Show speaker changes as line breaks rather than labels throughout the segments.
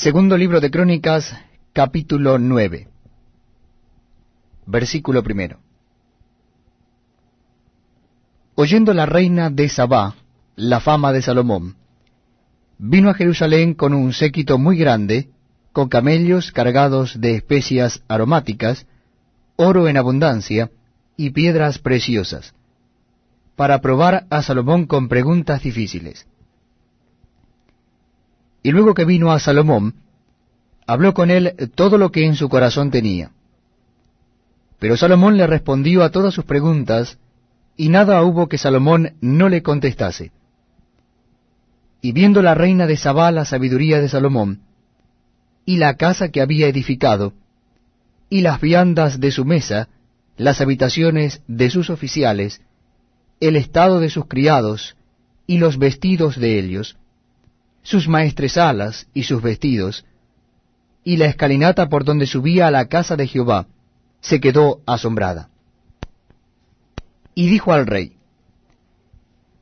Segundo libro de Crónicas, capítulo 9, versículo primero. Oyendo la reina de Sabá la fama de Salomón, vino a Jerusalén con un séquito muy grande, con camellos cargados de especias aromáticas, oro en abundancia y piedras preciosas, para probar a Salomón con preguntas difíciles. Y luego que vino a Salomón, habló con él todo lo que en su corazón tenía. Pero Salomón le respondió a todas sus preguntas, y nada hubo que Salomón no le contestase. Y viendo la reina de Sabá la sabiduría de Salomón, y la casa que había edificado, y las viandas de su mesa, las habitaciones de sus oficiales, el estado de sus criados, y los vestidos de ellos, sus maestresalas y sus vestidos, y la escalinata por donde subía a la casa de Jehová, se quedó asombrada y dijo al rey,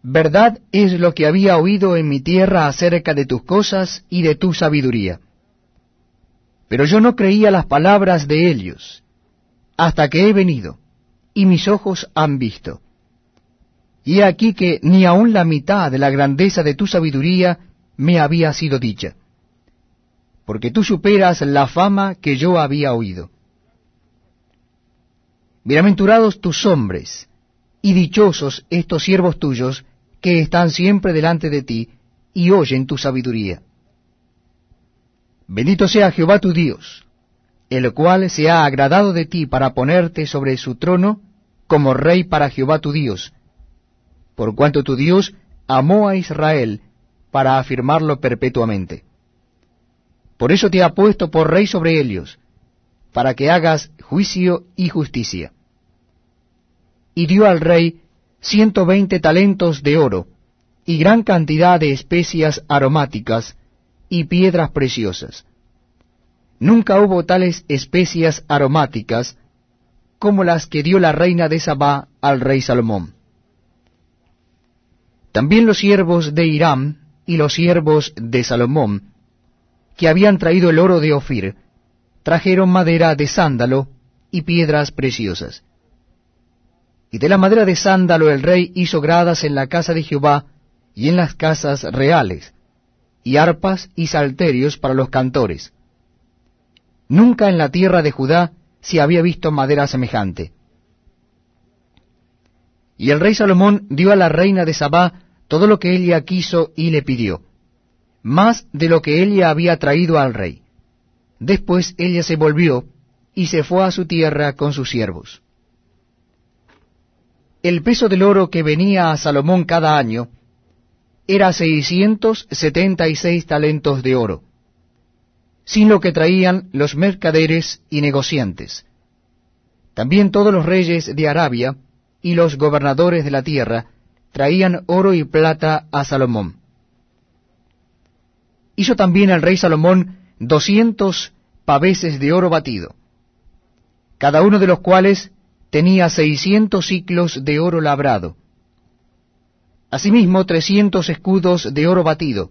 Verdad es lo que había oído en mi tierra acerca de tus cosas y de tu sabiduría. Pero yo no creía las palabras de ellos, hasta que he venido, y mis ojos han visto. Y aquí que ni aun la mitad de la grandeza de tu sabiduría me había sido dicha, porque tú superas la fama que yo había oído. Bienaventurados tus hombres, y dichosos estos siervos tuyos que están siempre delante de ti y oyen tu sabiduría. Bendito sea Jehová tu Dios, el cual se ha agradado de ti para ponerte sobre su trono como rey para Jehová tu Dios, por cuanto tu Dios amó a Israel para afirmarlo perpetuamente. Por eso te ha puesto por rey sobre ellos, para que hagas juicio y justicia y dio al rey ciento veinte talentos de oro, y gran cantidad de especias aromáticas y piedras preciosas. Nunca hubo tales especias aromáticas como las que dio la reina de Sabá al rey Salomón. También los siervos de Hiram y los siervos de Salomón, que habían traído el oro de Ofir, trajeron madera de sándalo y piedras preciosas. Y de la madera de sándalo el rey hizo gradas en la casa de Jehová y en las casas reales, y arpas y salterios para los cantores. Nunca en la tierra de Judá se había visto madera semejante. Y el rey Salomón dio a la reina de Sabá todo lo que ella quiso y le pidió, más de lo que ella había traído al rey. Después ella se volvió y se fue a su tierra con sus siervos. El peso del oro que venía a Salomón cada año era seiscientos setenta y seis talentos de oro, sin lo que traían los mercaderes y negociantes. También todos los reyes de Arabia y los gobernadores de la tierra traían oro y plata a Salomón. Hizo también el rey Salomón doscientos paveses de oro batido, cada uno de los cuales tenía seiscientos ciclos de oro labrado, asimismo trescientos escudos de oro batido,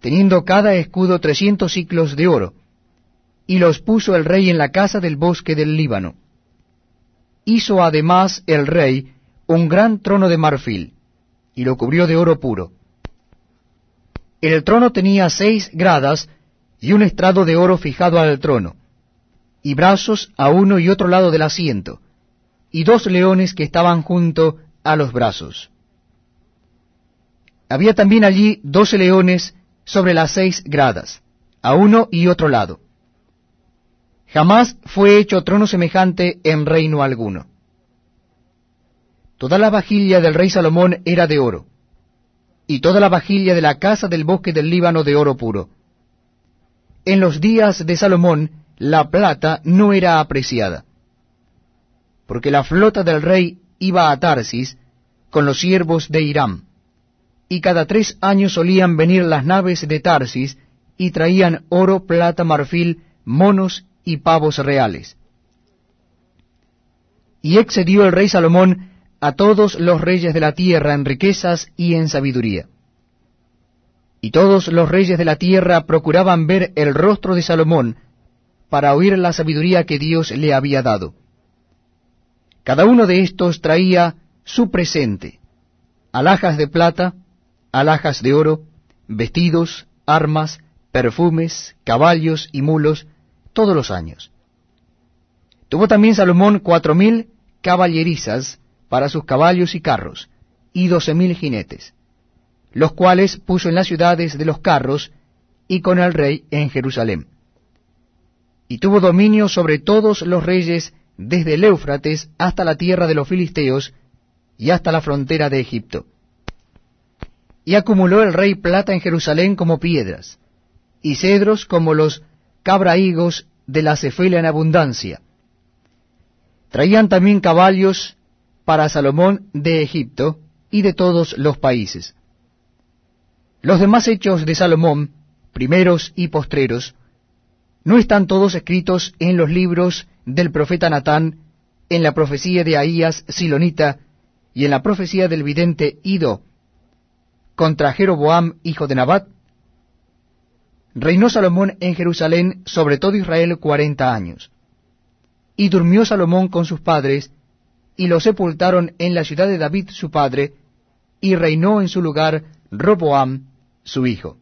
teniendo cada escudo trescientos ciclos de oro, y los puso el rey en la casa del bosque del Líbano. Hizo además el rey un gran trono de marfil, y lo cubrió de oro puro. El trono tenía seis gradas y un estrado de oro fijado al trono y brazos a uno y otro lado del asiento, y dos leones que estaban junto a los brazos. Había también allí doce leones sobre las seis gradas, a uno y otro lado. Jamás fue hecho trono semejante en reino alguno. Toda la vajilla del rey Salomón era de oro, y toda la vajilla de la casa del bosque del Líbano de oro puro. En los días de Salomón la plata no era apreciada, porque la flota del rey iba a Tarsis con los siervos de Hiram, y cada tres años solían venir las naves de Tarsis y traían oro, plata, marfil, monos y pavos reales. Y excedió el rey Salomón a todos los reyes de la tierra en riquezas y en sabiduría. Y todos los reyes de la tierra procuraban ver el rostro de Salomón para oír la sabiduría que Dios le había dado. Cada uno de estos traía su presente, alhajas de plata, alhajas de oro, vestidos, armas, perfumes, caballos y mulos, todos los años. Tuvo también Salomón cuatro mil caballerizas para sus caballos y carros, y doce mil jinetes, los cuales puso en las ciudades de los carros y con el rey en Jerusalén. Y tuvo dominio sobre todos los reyes desde el Éufrates hasta la tierra de los filisteos y hasta la frontera de Egipto. Y acumuló el rey plata en Jerusalén como piedras, y cedros como los cabrahigos de la cefela en abundancia. Traían también caballos para Salomón de Egipto y de todos los países. Los demás hechos de Salomón, primeros y postreros, ¿no están todos escritos en los libros del profeta Natán, en la profecía de Ahías Silonita y en la profecía del vidente Ido contra Jeroboam, hijo de Nabat? Reinó Salomón en Jerusalén sobre todo Israel cuarenta años. Y durmió Salomón con sus padres, y lo sepultaron en la ciudad de David su padre, y reinó en su lugar Roboam su hijo.